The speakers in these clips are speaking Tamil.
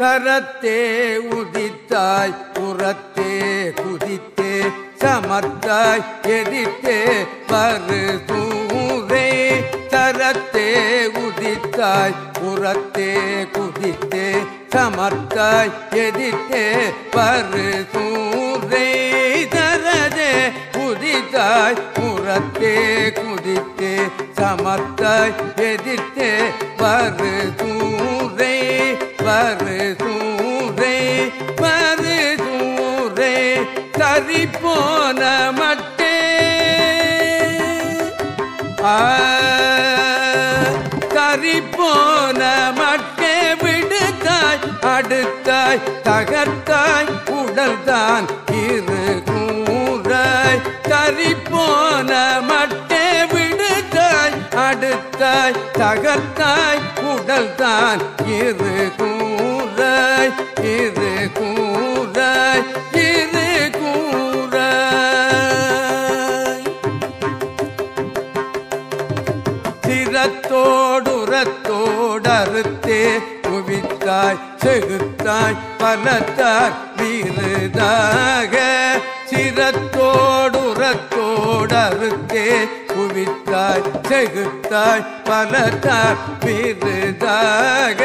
தரத்தே உதித்தாய் புறத்தே குதித்தே சமத்தாய் எதிர்த்தே பரு தூரே தரத்தே உதித்தாய் புறத்தே குதித்தே சமத்தாய் எதிர்த்தே பரு தூரே தரதே குதித்தாய் புறத்தே குதித்தே சமத்தாய் எதிர்த்தே பரு தூரே பரு தூரே பரு தூரே கரி போன மட்டே. சரி போன மட்டே விடுத்தாய் அடுத்தாய் தகர்த்தாய் உடல்தான் இரு கூறாய் கரி போன மட்டே விடுத்தாய் அடுத்தாய் தகர்த்தாய் உடல்தான் இருக்கும் கூறாய் இரு கூறாய் இரு சிரத்தோடுரத்தோடறுத்தே குவித்தாய் செகுத்தாய் பலத்தார் வீறுதாக சிரத்தோடுரத்தோடறுத்தே குவித்தாய் செகுத்தாய் பலத்தார் வீறுதாக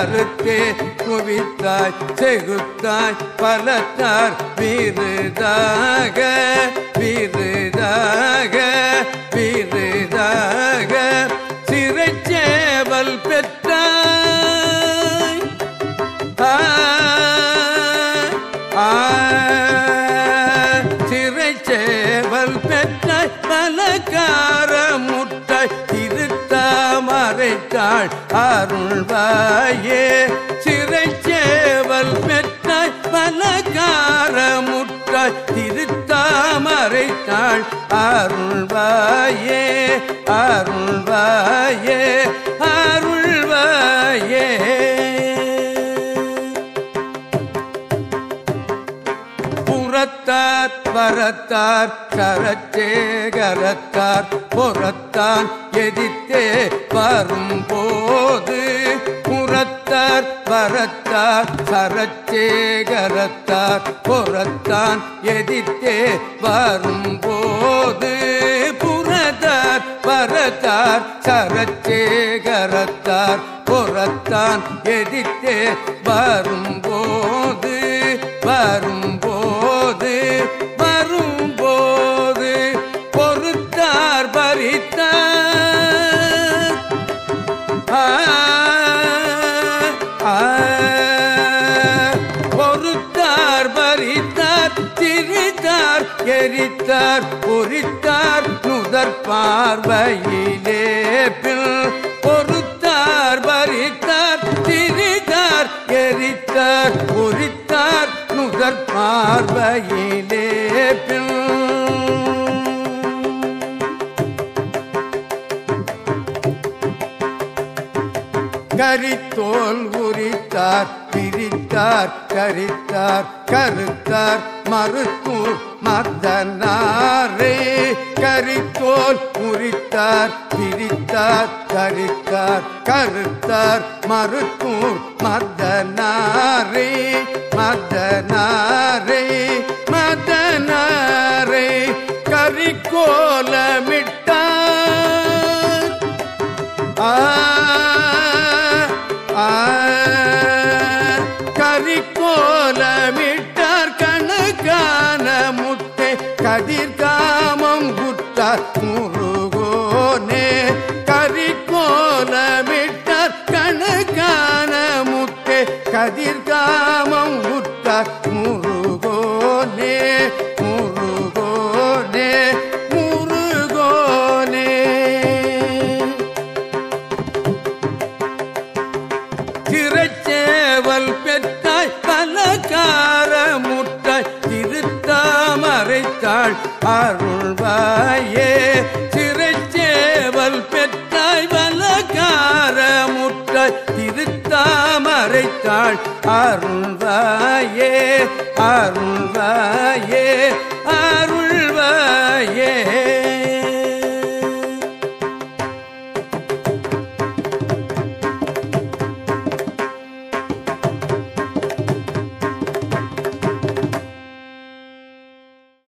அறுத்தே குவித்தாய் செகுத்தாய் பலத்தார் வீறுதாக வீறுதாக திருத்தாமரைத்தாள் அருள்வாயே. சிறைச்சேவல் பெற்றாய் பலகார முட்டாய் திருத்தாமரைத்தாள் அருள்வாயே அருள்வாயே அருள்வாயே. வரத்தார் கரச்சேகரத்தார் புறத்தான் எதிர்த்தே வரும்போது புறத்தார் வரத்தார் சரச்சேகரத்தார் புறத்தான் எதிர்த்தே வரும்போது புறத்தார் வரத்தார் சரச்சேகரத்தார் புறத்தான் எதிர்த்தே வரும்போது வரும் எரித்தார் பொறித்தார் நுதற் பார்வையிலே பின் பொறுத்தார் பறித்தார் திரித்தார் எரித்தார் பொறித்தார் நுதற் பார்வையிலே பின். கரித்தோல் உரித்தார் பிரித்தார் கரித்தார் கருத்தார் மறுத்தூர் மர்தனாரே கரித்தோல் முறித்தார் பிரித்தார் கரித்தார் கருத்தார் மறுத்தூர் மர்தனாரே மர்தனாரே முருகோனே கரிக்கோலமிட்டார் கணக்கான முத்தை கதிர்காமம் குத்தார் முருகோனே அருள்வாயே. திரைச்சேவல் பெற்றாய் பலகார முட்டாய் திருத்தாமரைத்தாள். அருள்வாயே அருள்வாயே.